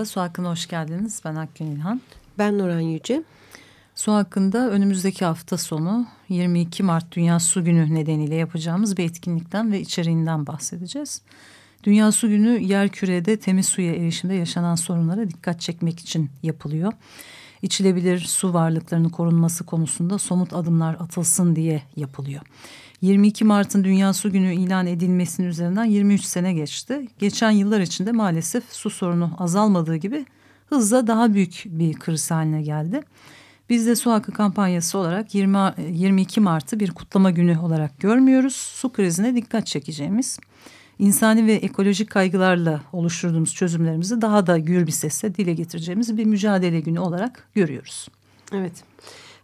Merhaba, Su Hakkı'na hoş geldiniz. Ben Akgün İlhan. Ben Nuran Yüce. Su hakkında önümüzdeki hafta sonu 22 Mart Dünya Su Günü nedeniyle yapacağımız bir etkinlikten ve içeriğinden bahsedeceğiz. Dünya Su Günü yer kürede temiz suya erişimde yaşanan sorunlara dikkat çekmek için yapılıyor. İçilebilir su varlıklarının korunması konusunda somut adımlar atılsın diye yapılıyor. 22 Mart'ın Dünya Su Günü ilan edilmesinin üzerinden 23 sene geçti. Geçen yıllar içinde maalesef su sorunu azalmadığı gibi hızla daha büyük bir kriz haline geldi. Biz de su hakkı kampanyası olarak 20, 22 Mart'ı bir kutlama günü olarak görmüyoruz. Su krizine dikkat çekeceğimiz, insani ve ekolojik kaygılarla oluşturduğumuz çözümlerimizi daha da gür bir sesle dile getireceğimiz bir mücadele günü olarak görüyoruz. Evet.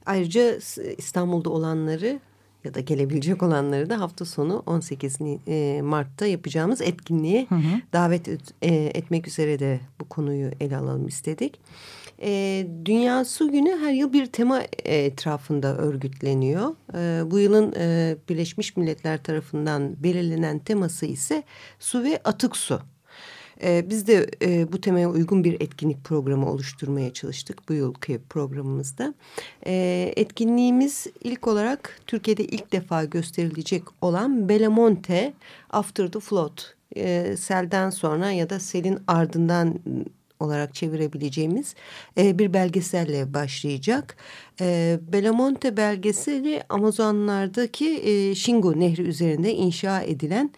Ayrıca İstanbul'da olanları ya da gelebilecek olanları da hafta sonu 18 e, Mart'ta yapacağımız etkinliğe hı hı. davet e, etmek üzere de bu konuyu ele alalım istedik. E, Dünya Su Günü her yıl bir tema etrafında örgütleniyor. E, bu yılın e, Birleşmiş Milletler tarafından belirlenen teması ise su ve atık su. E, biz de e, bu temaya uygun bir etkinlik programı oluşturmaya çalıştık bu yılki programımızda. E, etkinliğimiz ilk olarak Türkiye'de ilk defa gösterilecek olan Belamonte After the Flood. E, selden sonra ya da selin ardından olarak çevirebileceğimiz e, bir belgeselle başlayacak. E, Belamonte belgeseli Amazonlardaki e, Shingo Nehri üzerinde inşa edilen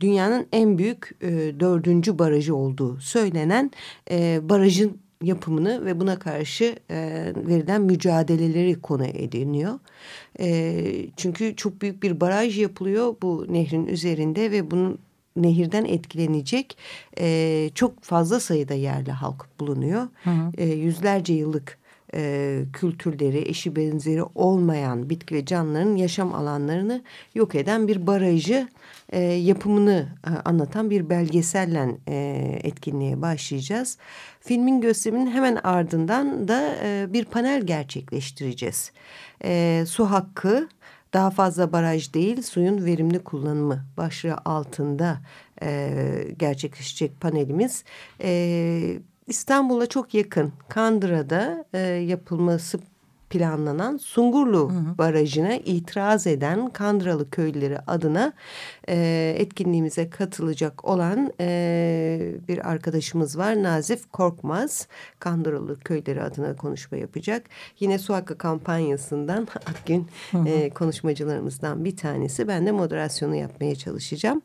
dünyanın en büyük e, dördüncü barajı olduğu söylenen e, barajın yapımını ve buna karşı e, verilen mücadeleleri konu ediniyor. E, çünkü çok büyük bir baraj yapılıyor bu nehrin üzerinde ve bunun nehirden etkilenecek e, çok fazla sayıda yerli halk bulunuyor. Hı hı. E, yüzlerce yıllık e, kültürleri, eşi benzeri olmayan bitki ve canlıların yaşam alanlarını yok eden bir barajı e, yapımını e, anlatan bir belgeselle e, etkinliğe başlayacağız. Filmin gösteriminin hemen ardından da e, bir panel gerçekleştireceğiz. E, su hakkı daha fazla baraj değil suyun verimli kullanımı başlığı altında e, gerçekleşecek panelimiz. E, İstanbul'a çok yakın Kandıra'da e, yapılması planlanan Sungurlu hı hı. Barajı'na itiraz eden Kandıralı köylüleri adına e, etkinliğimize katılacak olan e, bir arkadaşımız var. Nazif Korkmaz Kandıralı köyleri adına konuşma yapacak. Yine Su Hakkı kampanyasından Akgün hı hı. E, konuşmacılarımızdan bir tanesi. Ben de moderasyonu yapmaya çalışacağım.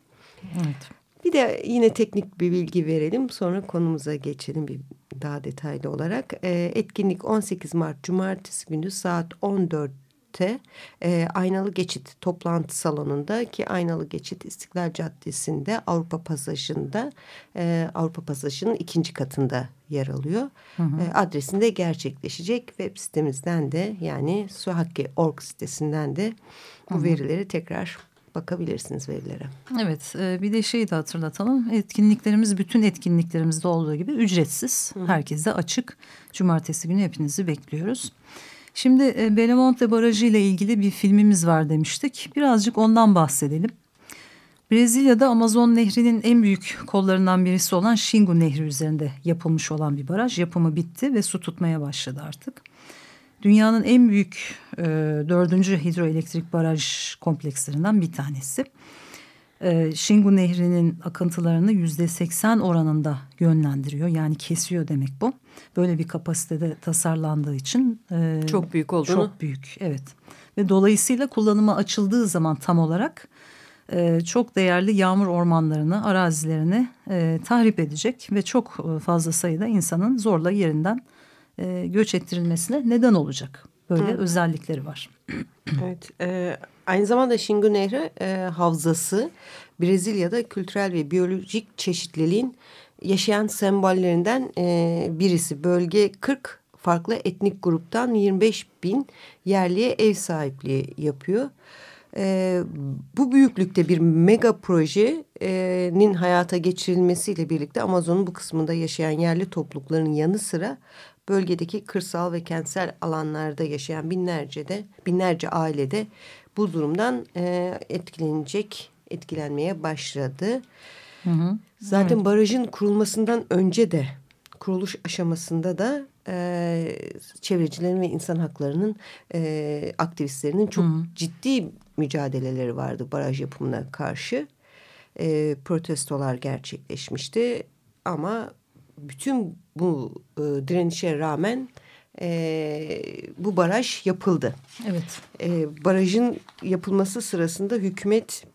Evet. Bir de yine teknik bir bilgi verelim. Sonra konumuza geçelim bir daha detaylı olarak. E, etkinlik 18 Mart Cumartesi günü saat 14'te e, Aynalı Geçit toplantı salonunda ki Aynalı Geçit İstiklal Caddesi'nde Avrupa Pasajı'nda e, Avrupa Pasajı'nın ikinci katında yer alıyor. Hı hı. E, adresinde gerçekleşecek web sitemizden de yani Suhakki.org sitesinden de bu hı hı. verileri tekrar bakabilirsiniz verilere. Evet e, bir de şeyi de hatırlatalım. Etkinliklerimiz bütün etkinliklerimizde olduğu gibi ücretsiz. Herkese açık. Cumartesi günü hepinizi bekliyoruz. Şimdi e, Belamonte Barajı ile ilgili bir filmimiz var demiştik. Birazcık ondan bahsedelim. Brezilya'da Amazon Nehri'nin en büyük kollarından birisi olan Xingu Nehri üzerinde yapılmış olan bir baraj. Yapımı bitti ve su tutmaya başladı artık dünyanın en büyük e, dördüncü hidroelektrik baraj komplekslerinden bir tanesi. E, Şingu Nehri'nin akıntılarını yüzde seksen oranında yönlendiriyor. Yani kesiyor demek bu. Böyle bir kapasitede tasarlandığı için. E, çok büyük olduğunu. Çok büyük evet. Ve dolayısıyla kullanıma açıldığı zaman tam olarak e, çok değerli yağmur ormanlarını, arazilerini e, tahrip edecek. Ve çok fazla sayıda insanın zorla yerinden e, göç ettirilmesine neden olacak böyle Hı. özellikleri var. evet, e, aynı zamanda Xingu Nehri e, havzası Brezilya'da kültürel ve biyolojik çeşitliliğin yaşayan sembollerinden e, birisi. Bölge 40 farklı etnik gruptan 25 bin yerliye ev sahipliği yapıyor. E, bu büyüklükte bir mega projenin hayata geçirilmesiyle birlikte Amazon'un bu kısmında yaşayan yerli toplulukların yanı sıra bölgedeki kırsal ve kentsel alanlarda yaşayan binlerce de binlerce ailede bu durumdan e, etkilenecek, etkilenmeye başladı. Hı hı. Zaten evet. barajın kurulmasından önce de kuruluş aşamasında da e, çevrecilerin ve insan haklarının e, aktivistlerinin çok hı. ciddi mücadeleleri vardı baraj yapımına karşı. E, protestolar gerçekleşmişti ama bütün bu e, direnişe rağmen e, bu baraj yapıldı. Evet. E, barajın yapılması sırasında hükümet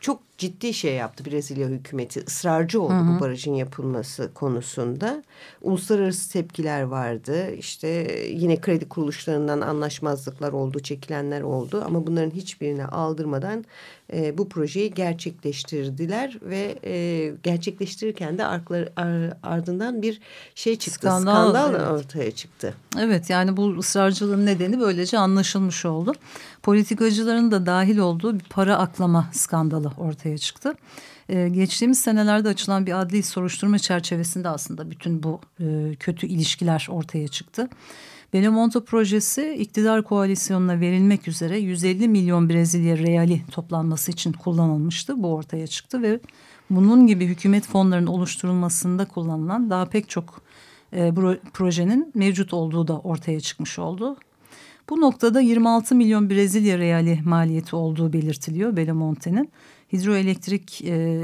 çok ciddi şey yaptı Brezilya hükümeti. ısrarcı oldu hı hı. bu barajın yapılması konusunda. Uluslararası tepkiler vardı. İşte yine kredi kuruluşlarından anlaşmazlıklar oldu, çekilenler oldu. Ama bunların hiçbirine aldırmadan e, bu projeyi gerçekleştirdiler ve e, gerçekleştirirken de arklar, ar, ardından bir şey çıktı. Skandal, skandal evet. ortaya çıktı. Evet yani bu ısrarcılığın nedeni böylece anlaşılmış oldu. Politikacıların da dahil olduğu bir para aklama skandalı ortaya çıktı. Ee, geçtiğimiz senelerde açılan bir adli soruşturma çerçevesinde aslında bütün bu e, kötü ilişkiler ortaya çıktı. Belemonte projesi iktidar koalisyonuna verilmek üzere 150 milyon Brezilya reali toplanması için kullanılmıştı. Bu ortaya çıktı ve bunun gibi hükümet fonlarının oluşturulmasında kullanılan daha pek çok e, projenin mevcut olduğu da ortaya çıkmış oldu. Bu noktada 26 milyon Brezilya reali maliyeti olduğu belirtiliyor Belemonte'nin. Hidroelektrik e,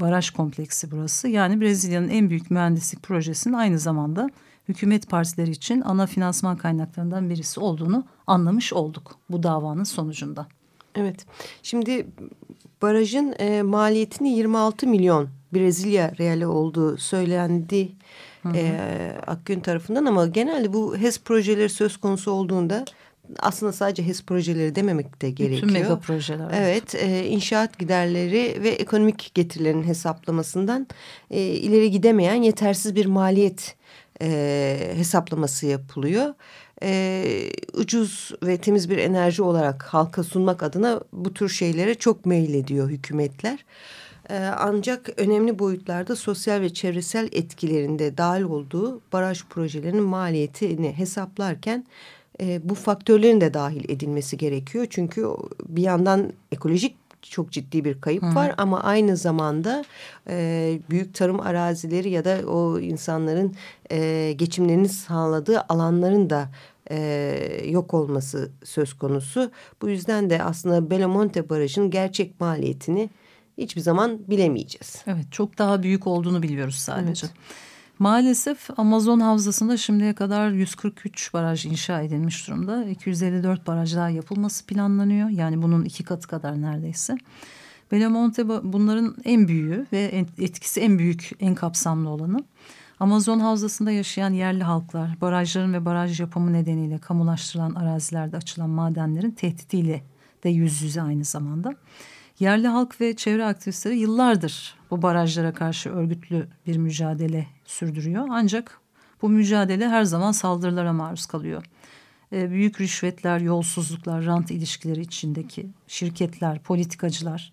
baraj kompleksi burası. Yani Brezilya'nın en büyük mühendislik projesinin aynı zamanda hükümet partileri için ana finansman kaynaklarından birisi olduğunu anlamış olduk bu davanın sonucunda. Evet. Şimdi barajın e, maliyetini 26 milyon Brezilya reali olduğu söylendi hı hı. E, Akgün tarafından ama genelde bu HES projeleri söz konusu olduğunda aslında sadece HES projeleri dememek de gerekiyor. Bütün mega projeler. Evet, e, inşaat giderleri ve ekonomik getirilerin hesaplamasından e, ileri gidemeyen yetersiz bir maliyet e, hesaplaması yapılıyor. E, ucuz ve temiz bir enerji olarak halka sunmak adına bu tür şeylere çok meylediyor hükümetler. E, ancak önemli boyutlarda sosyal ve çevresel etkilerinde dahil olduğu baraj projelerinin maliyetini hesaplarken e, bu faktörlerin de dahil edilmesi gerekiyor. Çünkü bir yandan ekolojik çok ciddi bir kayıp Hı. var ama aynı zamanda e, büyük tarım arazileri ya da o insanların e, geçimlerini sağladığı alanların da e, yok olması söz konusu. Bu yüzden de aslında Belamonte Barajı'nın gerçek maliyetini hiçbir zaman bilemeyeceğiz. Evet çok daha büyük olduğunu biliyoruz sadece. Evet. Maalesef Amazon havzasında şimdiye kadar 143 baraj inşa edilmiş durumda. 254 baraj daha yapılması planlanıyor. Yani bunun iki katı kadar neredeyse. Belamonte bunların en büyüğü ve etkisi en büyük, en kapsamlı olanı. Amazon havzasında yaşayan yerli halklar, barajların ve baraj yapımı nedeniyle kamulaştırılan arazilerde açılan madenlerin tehditiyle de yüz yüze aynı zamanda. Yerli halk ve çevre aktivistleri yıllardır bu barajlara karşı örgütlü bir mücadele sürdürüyor. Ancak bu mücadele her zaman saldırılara maruz kalıyor. E, büyük rüşvetler, yolsuzluklar, rant ilişkileri içindeki şirketler, politikacılar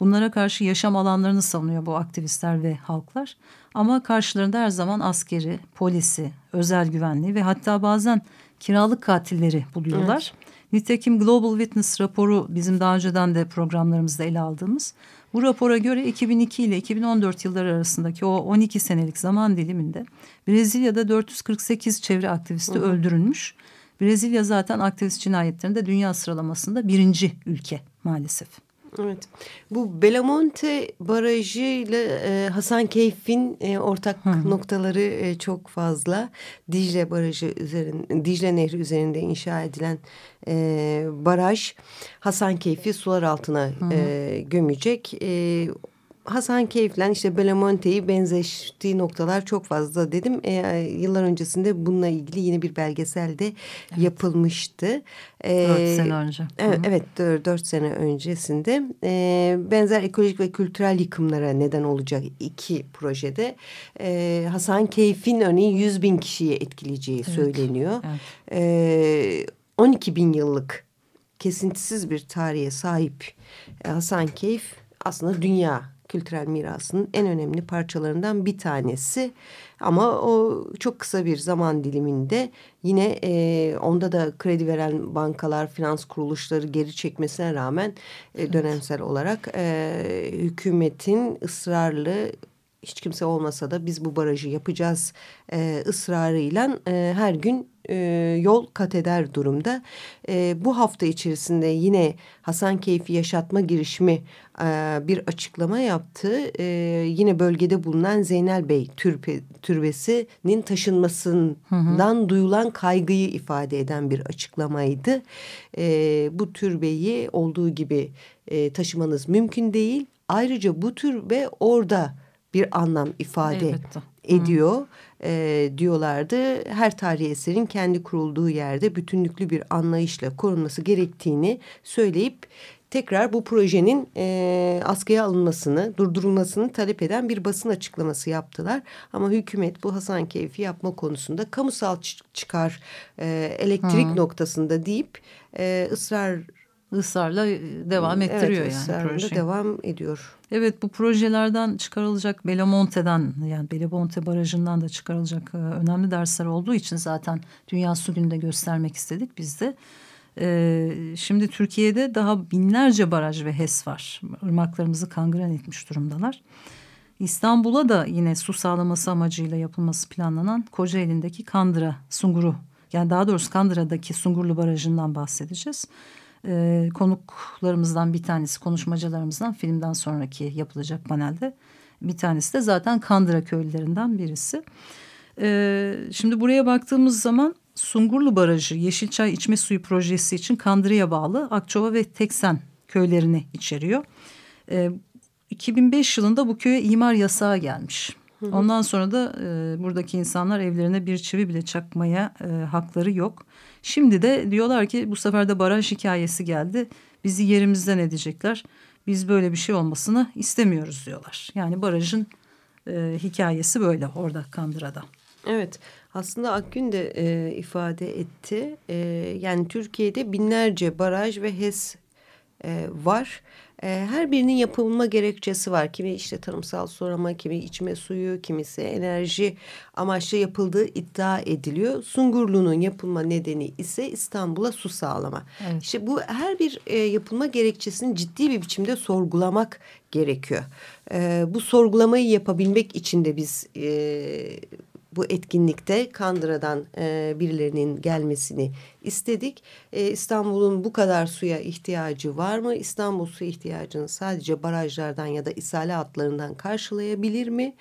bunlara karşı yaşam alanlarını savunuyor bu aktivistler ve halklar. Ama karşılarında her zaman askeri, polisi, özel güvenliği ve hatta bazen kiralık katilleri buluyorlar. Evet. Nitekim Global Witness raporu bizim daha önceden de programlarımızda ele aldığımız bu rapora göre 2002 ile 2014 yılları arasındaki o 12 senelik zaman diliminde Brezilya'da 448 çevre aktivisti hı öldürülmüş. Brezilya zaten aktivist cinayetlerinde dünya sıralamasında birinci ülke maalesef. Evet. Bu Belamonte Barajı ile e, Hasan Keyf'in e, ortak Hı -hı. noktaları e, çok fazla. Dicle Barajı üzerinde, Dicle Nehri üzerinde inşa edilen e, baraj Hasan Keyf'i sular altına E, gömecek. E, Hasan Keyif'le işte Belamonte'yi benzeştiği noktalar çok fazla dedim. E, yıllar öncesinde bununla ilgili yine bir belgesel de evet. yapılmıştı. E, dört sene önce. Evet, evet dört, dört sene öncesinde. E, benzer ekolojik ve kültürel yıkımlara neden olacak iki projede. E, Hasan Keyif'in örneğin yüz bin kişiyi etkileyeceği evet. söyleniyor. Evet. E, 12 bin yıllık kesintisiz bir tarihe sahip e, Hasan Keyif aslında dünya kültürel mirasının en önemli parçalarından bir tanesi. Ama o çok kısa bir zaman diliminde yine e, onda da kredi veren bankalar, finans kuruluşları geri çekmesine rağmen e, dönemsel olarak e, hükümetin ısrarlı hiç kimse olmasa da biz bu barajı yapacağız e, ısrarıyla e, her gün e, yol kat eder durumda. E, bu hafta içerisinde yine Hasan Keyfi Yaşatma girişimi e, bir açıklama yaptı. E, yine bölgede bulunan Zeynel Bey türbe, türbesinin taşınmasından hı hı. duyulan kaygıyı ifade eden bir açıklamaydı. E, bu türbeyi olduğu gibi e, taşımanız mümkün değil. Ayrıca bu türbe orada bir anlam ifade Elbette. ediyor e, diyorlardı. Her tarihi eserin kendi kurulduğu yerde bütünlüklü bir anlayışla korunması gerektiğini söyleyip tekrar bu projenin e, askıya alınmasını, durdurulmasını talep eden bir basın açıklaması yaptılar. Ama hükümet bu Hasan Keyfi yapma konusunda kamusal çıkar e, elektrik Hı. noktasında deyip e, ısrar ısrarla e, devam ettiriyor evet, yani proje. devam ediyor. Evet bu projelerden çıkarılacak Belamonte'den yani Belamonte Barajı'ndan da çıkarılacak e, önemli dersler olduğu için zaten Dünya Su Günü'nde göstermek istedik biz de. Ee, şimdi Türkiye'de daha binlerce baraj ve HES var. Irmaklarımızı kangren etmiş durumdalar. İstanbul'a da yine su sağlaması amacıyla yapılması planlanan Kocaeli'ndeki Kandıra Sunguru yani daha doğrusu Kandıra'daki Sungurlu Barajı'ndan bahsedeceğiz e, konuklarımızdan bir tanesi konuşmacılarımızdan filmden sonraki yapılacak panelde bir tanesi de zaten Kandıra köylülerinden birisi. E, şimdi buraya baktığımız zaman Sungurlu Barajı Yeşilçay içme suyu projesi için Kandıra'ya bağlı Akçova ve Teksen köylerini içeriyor. E, 2005 yılında bu köye imar yasağı gelmiş. Ondan sonra da e, buradaki insanlar evlerine bir çivi bile çakmaya e, hakları yok. Şimdi de diyorlar ki bu sefer de baraj hikayesi geldi. Bizi yerimizden edecekler. Biz böyle bir şey olmasını istemiyoruz diyorlar. Yani barajın e, hikayesi böyle orada Kandıra'da. Evet aslında Akgün de e, ifade etti. E, yani Türkiye'de binlerce baraj ve HES e, var. E, her birinin yapılma gerekçesi var. Kimi işte tarımsal sulama, kimi içme suyu, kimisi enerji amaçlı yapıldığı iddia ediliyor. Sungurlu'nun yapılma nedeni ise İstanbul'a su sağlama. Evet. İşte bu her bir e, yapılma gerekçesini ciddi bir biçimde sorgulamak gerekiyor. E, bu sorgulamayı yapabilmek için de biz e, bu etkinlikte Kandıra'dan e, birilerinin gelmesini istedik. E, İstanbul'un bu kadar suya ihtiyacı var mı? İstanbul su ihtiyacını sadece barajlardan ya da isale hatlarından karşılayabilir mi?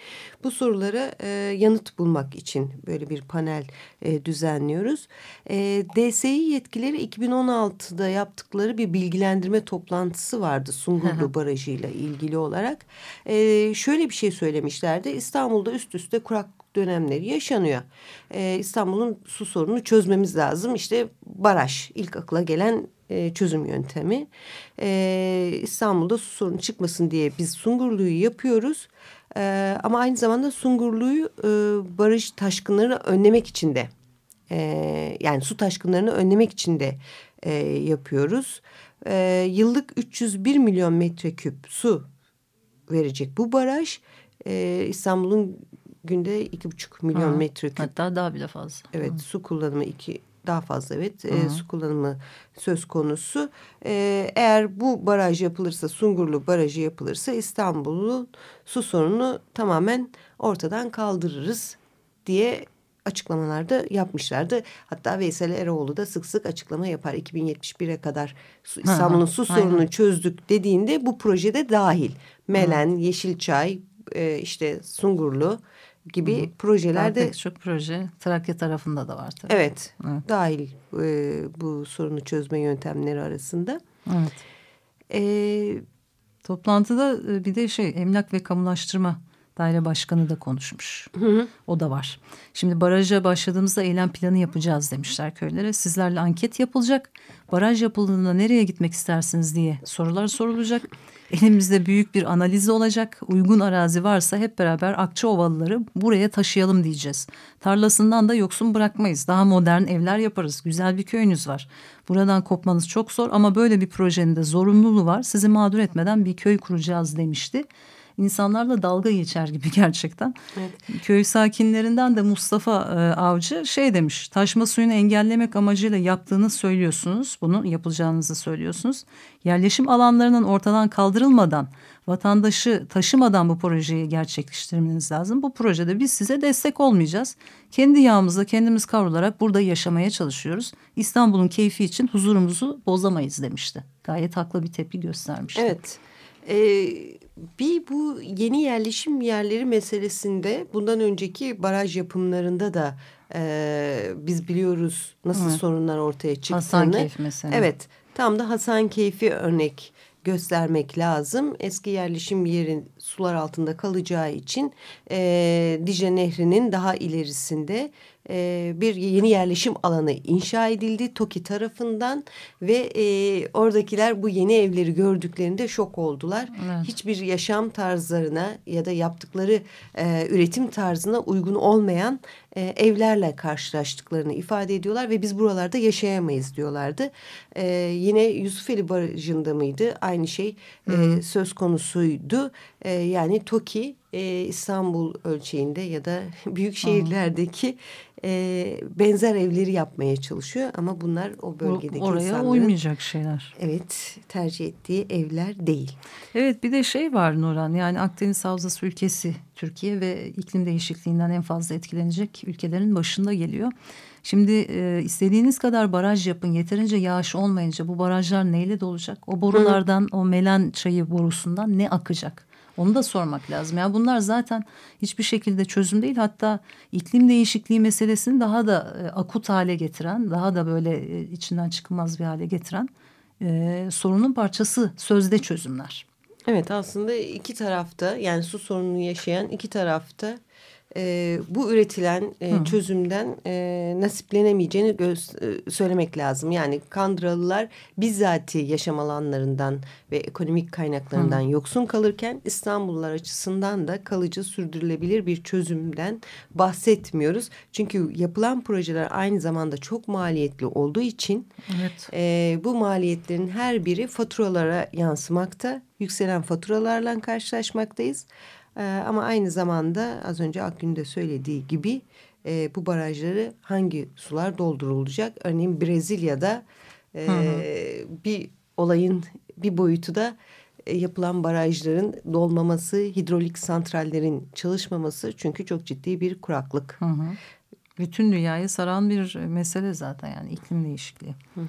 Bu sorulara e, yanıt bulmak için böyle bir panel e, düzenliyoruz. E, DSİ yetkileri 2016'da yaptıkları bir bilgilendirme toplantısı vardı Sungurlu Barajı ile ilgili olarak. E, şöyle bir şey söylemişlerdi. İstanbul'da üst üste kurak dönemleri yaşanıyor. Ee, İstanbul'un su sorununu çözmemiz lazım. İşte baraj ilk akla gelen e, çözüm yöntemi. Ee, İstanbul'da su sorunu çıkmasın diye biz Sungurlu'yu yapıyoruz. Ee, ama aynı zamanda Sungurlu'yu e, barış taşkınlarını önlemek için de e, yani su taşkınlarını önlemek için de e, yapıyoruz. E, yıllık 301 milyon metreküp su verecek bu baraj. E, İstanbul'un günde iki buçuk milyon Hı. metreküp. Hatta daha bile fazla. Evet Hı. su kullanımı iki daha fazla evet e, su kullanımı söz konusu. E, eğer bu baraj yapılırsa Sungurlu barajı yapılırsa İstanbul'un su sorunu tamamen ortadan kaldırırız diye açıklamalarda yapmışlardı. Hatta Veysel Eroğlu da sık sık açıklama yapar. 2071'e kadar İstanbul'un su sorununu aynen. çözdük dediğinde bu projede dahil. Melen, Hı. Yeşilçay, e, işte Sungurlu gibi Hı. projelerde. Pek çok proje Trakya tarafında da var tabii. Evet, evet. dahil e, bu sorunu çözme yöntemleri arasında. Evet. E, Toplantıda bir de şey emlak ve kamulaştırma daire başkanı da konuşmuş. Hı hı. O da var. Şimdi baraja başladığımızda eylem planı yapacağız demişler köylere. Sizlerle anket yapılacak. Baraj yapıldığında nereye gitmek istersiniz diye sorular sorulacak. Elimizde büyük bir analiz olacak. Uygun arazi varsa hep beraber Akçaovalıları buraya taşıyalım diyeceğiz. Tarlasından da yoksun bırakmayız. Daha modern evler yaparız. Güzel bir köyünüz var. Buradan kopmanız çok zor ama böyle bir projenin de zorunluluğu var. Sizi mağdur etmeden bir köy kuracağız demişti insanlarla dalga geçer gibi gerçekten. Evet. Köy sakinlerinden de Mustafa e, Avcı şey demiş taşma suyunu engellemek amacıyla yaptığını söylüyorsunuz. Bunu yapılacağınızı söylüyorsunuz. Yerleşim alanlarının ortadan kaldırılmadan vatandaşı taşımadan bu projeyi gerçekleştirmeniz lazım. Bu projede biz size destek olmayacağız. Kendi yağımızla kendimiz kavrularak burada yaşamaya çalışıyoruz. İstanbul'un keyfi için huzurumuzu bozamayız demişti. Gayet haklı bir tepki göstermişti. Evet. Ee, bir bu yeni yerleşim yerleri meselesinde bundan önceki baraj yapımlarında da e, biz biliyoruz nasıl evet. sorunlar ortaya çıktığını. Hasankeyf mesela. Evet tam da Hasankeyf'i örnek göstermek lazım. Eski yerleşim yerin sular altında kalacağı için e, Dicle Nehri'nin daha ilerisinde e, bir yeni yerleşim alanı inşa edildi TOKİ tarafından ve e, oradakiler bu yeni evleri gördüklerinde şok oldular. Evet. Hiçbir yaşam tarzlarına ya da yaptıkları e, üretim tarzına uygun olmayan e, evlerle karşılaştıklarını ifade ediyorlar ve biz buralarda yaşayamayız diyorlardı. E, yine Yusufeli Barajı'nda mıydı? Aynı şey e, söz konusuydu. E, yani TOKİ e, İstanbul ölçeğinde ya da büyük şehirlerdeki e, benzer evleri yapmaya çalışıyor ama bunlar o bölgedeki Oraya insanların uymayacak şeyler. Evet tercih ettiği evler değil. Evet bir de şey var Nuran yani Akdeniz Havzası ülkesi Türkiye ve iklim değişikliğinden en fazla etkilenecek ülkelerin başında geliyor. Şimdi e, istediğiniz kadar baraj yapın yeterince yağış olmayınca bu barajlar neyle dolacak? O borulardan Hı. o melen çayı borusundan ne akacak? Onu da sormak lazım. Yani bunlar zaten hiçbir şekilde çözüm değil. Hatta iklim değişikliği meselesini daha da e, akut hale getiren, daha da böyle e, içinden çıkılmaz bir hale getiren e, sorunun parçası sözde çözümler. Evet aslında iki tarafta yani su sorununu yaşayan iki tarafta e, bu üretilen e, çözümden e, nasiplenemeyeceğini göz, e, söylemek lazım. Yani Kandıralılar bizzati yaşam alanlarından ve ekonomik kaynaklarından Hı. yoksun kalırken İstanbullular açısından da kalıcı sürdürülebilir bir çözümden bahsetmiyoruz. Çünkü yapılan projeler aynı zamanda çok maliyetli olduğu için evet. e, bu maliyetlerin her biri faturalara yansımakta. Yükselen faturalarla karşılaşmaktayız. E, ama aynı zamanda az önce Akgün de söylediği gibi e, bu barajları hangi sular doldurulacak? Örneğin Brezilya'da e, hı hı. bir olayın bir boyutu da e, yapılan barajların dolmaması, hidrolik santrallerin çalışmaması çünkü çok ciddi bir kuraklık. Hı hı. Bütün dünyayı saran bir mesele zaten yani iklim değişikliği. Hı hı.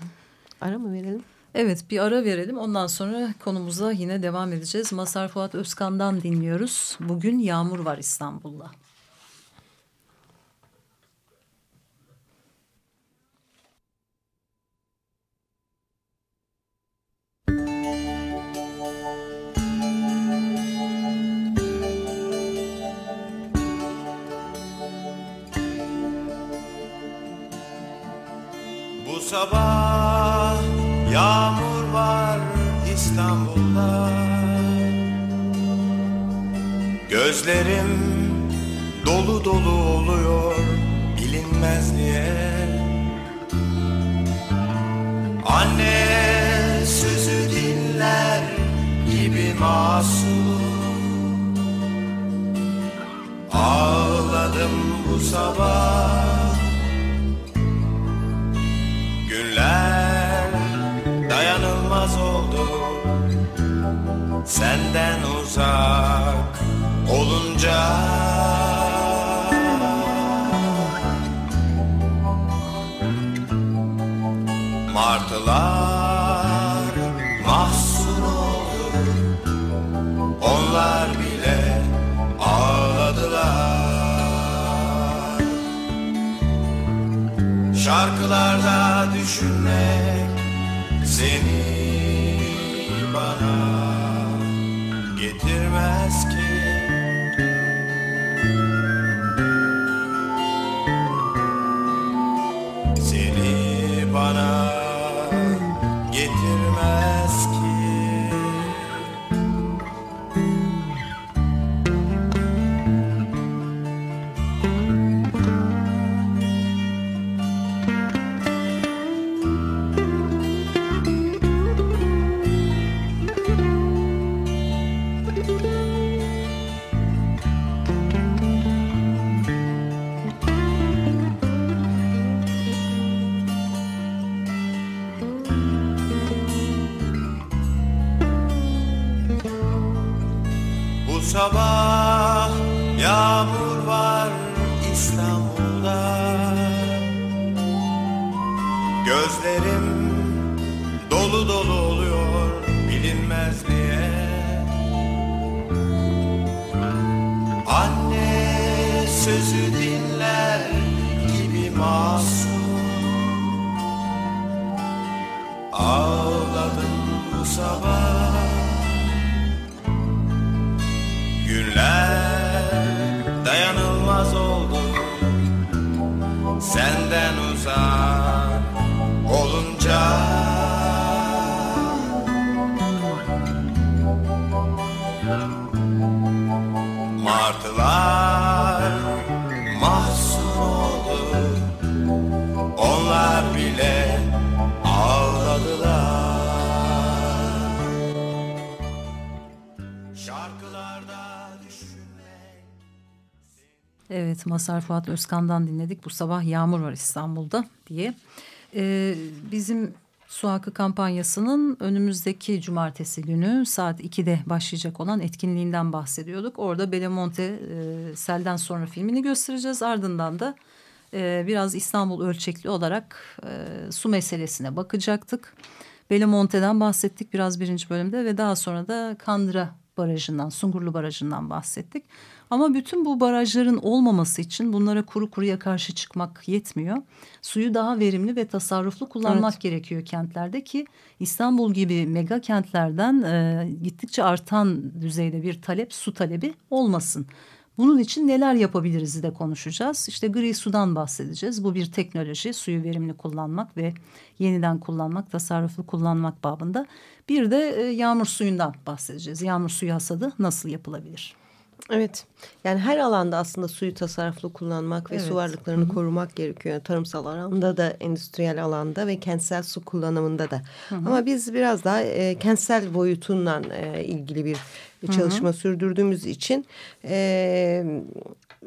Ara mı verelim? Evet bir ara verelim ondan sonra konumuza yine devam edeceğiz. Masar Fuat Özkan'dan dinliyoruz. Bugün yağmur var İstanbul'da. Bu sabah Yağmur var İstanbul'da. Gözlerim dolu dolu oluyor bilinmez niye Anne sözü dinler gibi masum. Ağladım bu sabah Senden uzak olunca. Martılar mahzun oldu Onlar bile ağladılar. Şarkılarda düşünmek seni Ağladım bu sabah. Günler Masar Fuat Özkan'dan dinledik. Bu sabah yağmur var İstanbul'da diye. Ee, bizim Su Hakkı kampanyasının önümüzdeki cumartesi günü saat 2'de başlayacak olan etkinliğinden bahsediyorduk. Orada Belamonte e, Sel'den sonra filmini göstereceğiz. Ardından da e, biraz İstanbul ölçekli olarak e, su meselesine bakacaktık. Belamonte'den bahsettik biraz birinci bölümde ve daha sonra da Kandıra Barajı'ndan, Sungurlu Barajı'ndan bahsettik. Ama bütün bu barajların olmaması için bunlara kuru kuruya karşı çıkmak yetmiyor. Suyu daha verimli ve tasarruflu kullanmak Evet. gerekiyor kentlerde ki İstanbul gibi mega kentlerden e, gittikçe artan düzeyde bir talep, su talebi olmasın. Bunun için neler yapabiliriz de konuşacağız. İşte gri sudan bahsedeceğiz. Bu bir teknoloji, suyu verimli kullanmak ve yeniden kullanmak, tasarruflu kullanmak babında. Bir de e, yağmur suyundan bahsedeceğiz. Yağmur suyu hasadı nasıl yapılabilir? Evet. Yani her alanda aslında suyu tasarruflu kullanmak ve Evet. su varlıklarını korumak gerekiyor. Tarımsal alanda da, endüstriyel alanda ve kentsel su kullanımında da. Ama biz biraz daha e, kentsel boyutundan e, ilgili bir çalışma sürdürdüğümüz için e,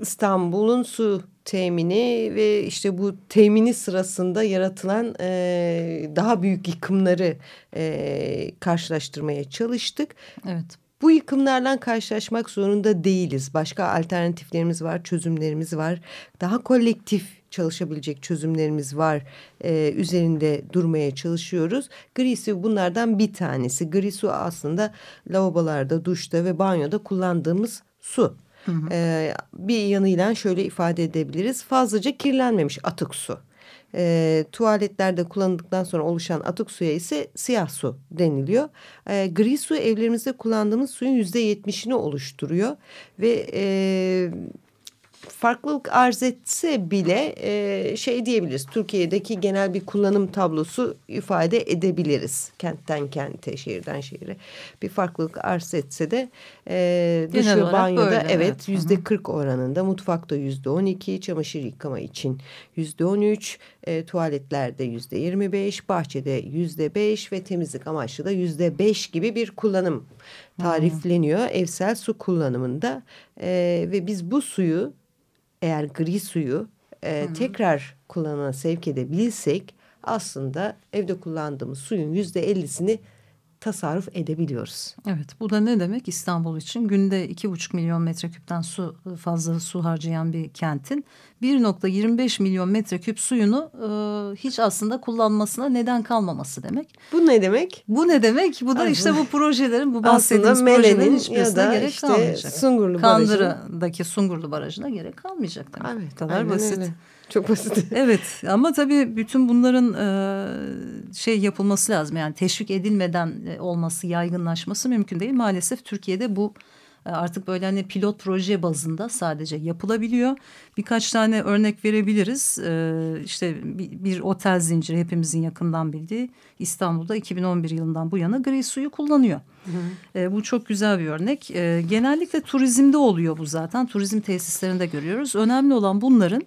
İstanbul'un su temini ve işte bu temini sırasında yaratılan e, daha büyük yıkımları e, karşılaştırmaya çalıştık. Evet. Bu yıkımlarla karşılaşmak zorunda değiliz. Başka alternatiflerimiz var, çözümlerimiz var. Daha kolektif çalışabilecek çözümlerimiz var. Ee, üzerinde durmaya çalışıyoruz. Gri su bunlardan bir tanesi. Gri su aslında lavabolarda, duşta ve banyoda kullandığımız su. Ee, bir yanıyla şöyle ifade edebiliriz. Fazlaca kirlenmemiş atık su. E, tuvaletlerde kullanıldıktan sonra oluşan atık suya ise siyah su deniliyor. E, gri su evlerimizde kullandığımız suyun yüzde yetmişini oluşturuyor ve e, farklılık arz etse bile e, şey diyebiliriz. Türkiye'deki genel bir kullanım tablosu ifade edebiliriz. Kentten kente, şehirden şehire bir farklılık arz etse de e, duş Genel ve olarak banyoda böyle, evet. yüzde 40 oranında, mutfakta yüzde 12, çamaşır yıkama için yüzde 13, e, tuvaletlerde yüzde 25, bahçede yüzde 5 ve temizlik amaçlı da yüzde 5 gibi bir kullanım tarifleniyor evsel su kullanımında E, ve biz bu suyu eğer gri suyu e, tekrar kullanıma sevk edebilirsek aslında evde kullandığımız suyun yüzde ellisini tasarruf edebiliyoruz. Evet bu da ne demek İstanbul için günde iki buçuk milyon metreküpten su fazla su harcayan bir kentin 1.25 milyon metreküp suyunu e, hiç aslında kullanmasına neden kalmaması demek. Bu ne demek? Bu ne demek? Bu da işte bu projelerin bu bahsettiğimiz projelerin hiçbirisine gerek işte kalmayacak. Sungurlu Kandıra'daki Sungurlu Barajı'na gerek kalmayacak demek. Evet, bu kadar basit. öyle. Çok basit. Evet ama tabii bütün bunların e, şey yapılması lazım. Yani teşvik edilmeden e, olması, yaygınlaşması mümkün değil. Maalesef Türkiye'de bu e, artık böyle hani pilot proje bazında sadece yapılabiliyor. Birkaç tane örnek verebiliriz. E, işte bir, otel zinciri hepimizin yakından bildiği İstanbul'da 2011 yılından bu yana gri suyu kullanıyor. Hı hı. E, bu çok güzel bir örnek. genellikle turizmde oluyor bu zaten. Turizm tesislerinde görüyoruz. Önemli olan bunların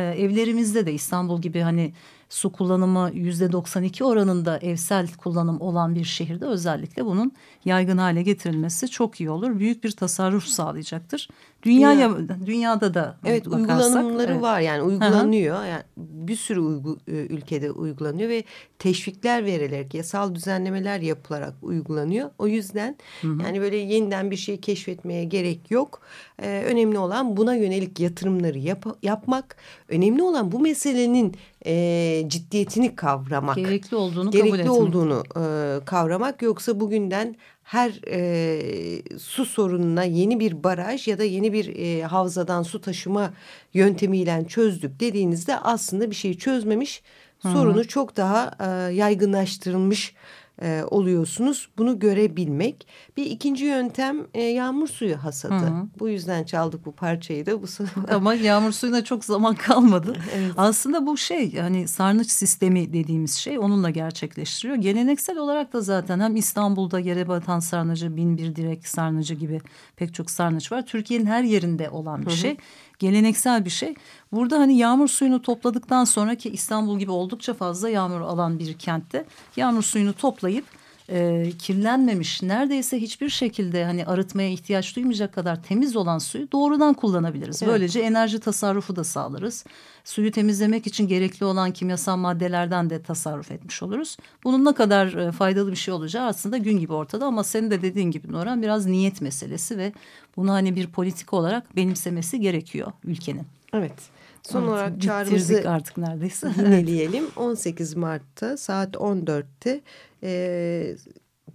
evlerimizde de İstanbul gibi hani su kullanımı yüzde 92 oranında evsel kullanım olan bir şehirde özellikle bunun yaygın hale getirilmesi çok iyi olur. Büyük bir tasarruf sağlayacaktır. Dünya, Dünya dünyada da evet uygulanımları evet. var yani uygulanıyor. Hı -hı. Yani bir sürü uygu, e, ülkede uygulanıyor ve teşvikler verilerek yasal düzenlemeler yapılarak uygulanıyor. O yüzden Hı -hı. yani böyle yeniden bir şey keşfetmeye gerek yok. Ee, önemli olan buna yönelik yatırımları yap yapmak. Önemli olan bu meselenin e, ciddiyetini kavramak. Gerekli olduğunu gerekli kabul etmek. olduğunu e, kavramak yoksa bugünden her e, su sorununa yeni bir baraj ya da yeni bir e, havzadan su taşıma yöntemiyle çözdük dediğinizde aslında bir şeyi çözmemiş Hı -hı. sorunu çok daha e, yaygınlaştırılmış e, oluyorsunuz. Bunu görebilmek. Bir ikinci yöntem e, yağmur suyu hasadı. Hı hı. Bu yüzden çaldık bu parçayı da. Bu Ama yağmur suyuna çok zaman kalmadı. evet. Aslında bu şey hani sarnıç sistemi dediğimiz şey onunla gerçekleştiriyor. Geleneksel olarak da zaten hem İstanbul'da yere batan sarnıcı, bin bir direk sarnıcı gibi pek çok sarnıç var. Türkiye'nin her yerinde olan bir hı hı. şey geleneksel bir şey. Burada hani yağmur suyunu topladıktan sonra ki İstanbul gibi oldukça fazla yağmur alan bir kentte yağmur suyunu toplayıp e, kirlenmemiş neredeyse hiçbir şekilde hani arıtmaya ihtiyaç duymayacak kadar temiz olan suyu doğrudan kullanabiliriz. Evet. Böylece enerji tasarrufu da sağlarız. Suyu temizlemek için gerekli olan kimyasal maddelerden de tasarruf etmiş oluruz. Bunun ne kadar e, faydalı bir şey olacağı aslında gün gibi ortada ama senin de dediğin gibi Noran biraz niyet meselesi ve bunu hani bir politika olarak benimsemesi gerekiyor ülkenin. Evet. Son olarak çağrımızı artık neredeyse. Yineleyelim. 18 Mart'ta saat 14'te e,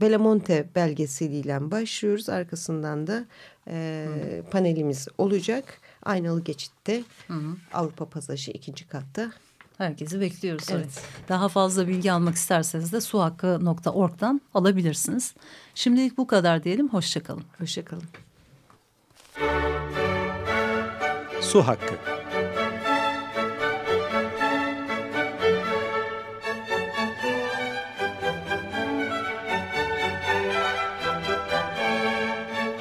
Belamonte belgeseliyle başlıyoruz. Arkasından da e, panelimiz olacak. Aynalı Geçit'te hı hı. Avrupa Pasajı ikinci katta. Herkesi bekliyoruz. Evet. Daha fazla bilgi almak isterseniz de suhakkı.org'dan alabilirsiniz. Şimdilik bu kadar diyelim. Hoşçakalın. Hoşçakalın. Su Hakkı